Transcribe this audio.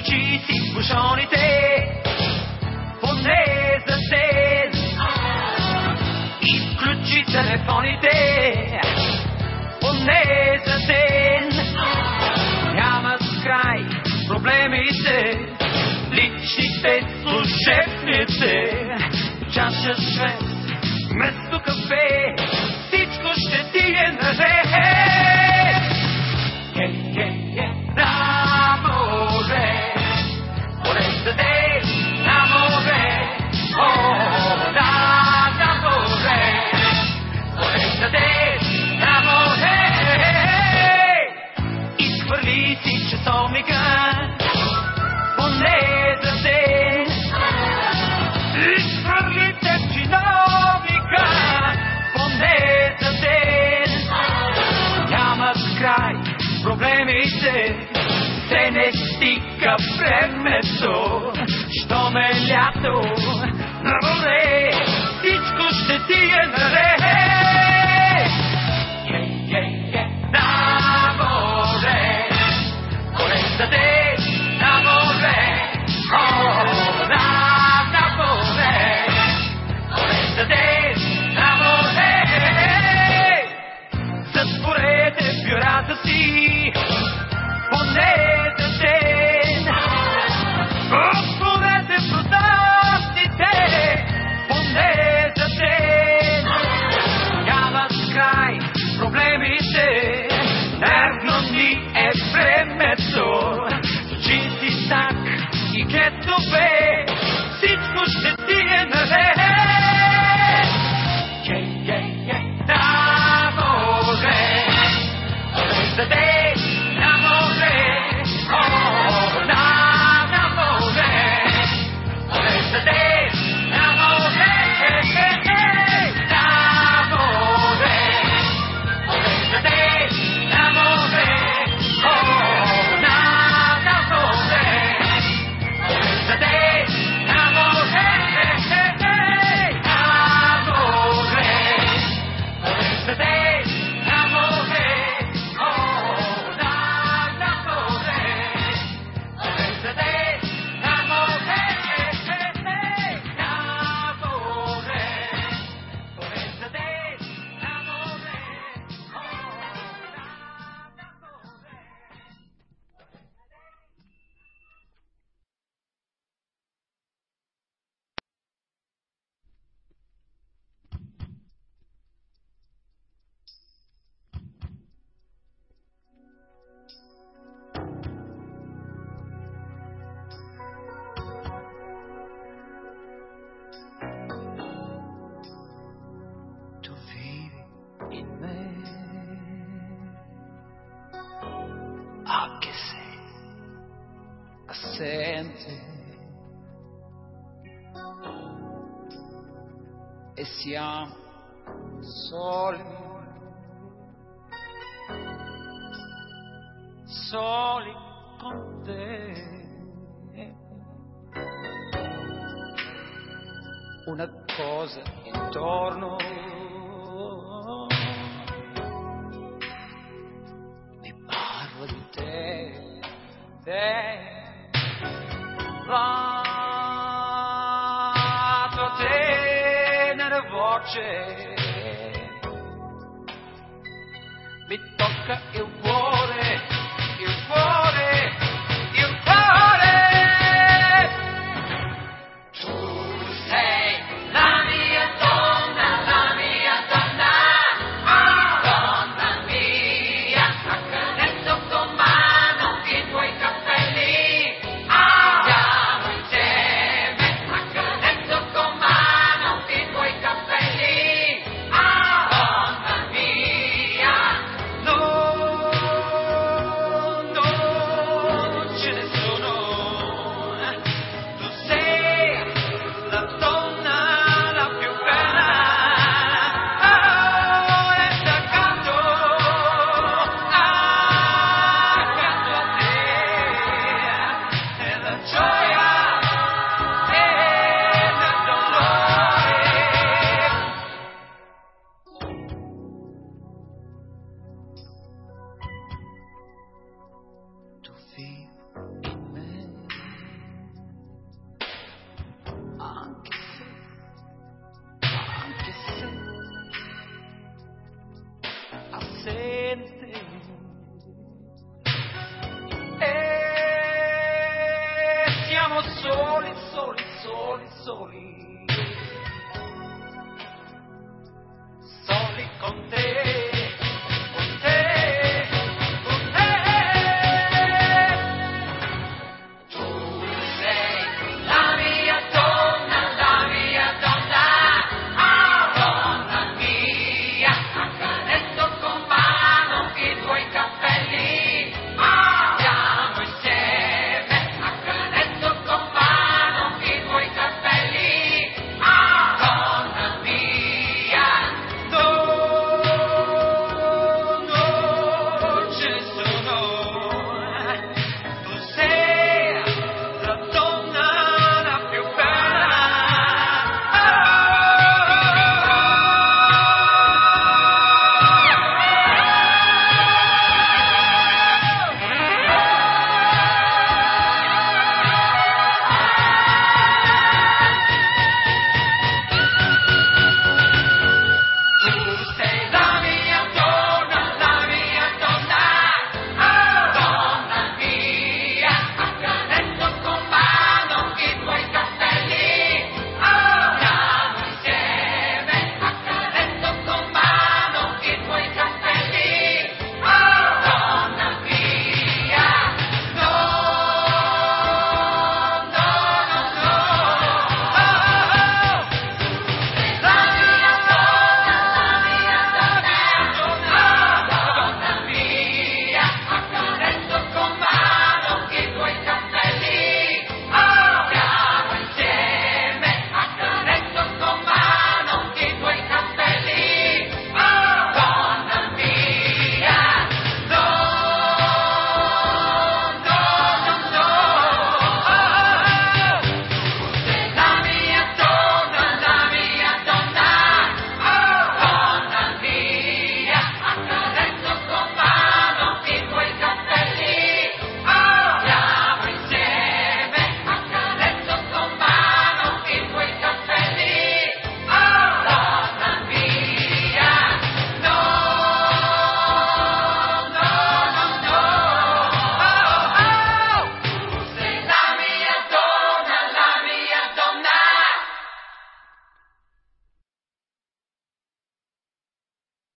Изключи си бушоните, поне за ден. Изключи телефоните, поне за ден. Нямат край проблемите, личните служебните. Чаша швед, вместо кафе. Не стика времето, що ме лято, на море, всичко ще ти е наред. късове, всичко ще ти е наред. che sei. Assente e siamo soli, soli con te. Una cosa intorno. La tua tenera voce mi tocca il cuore.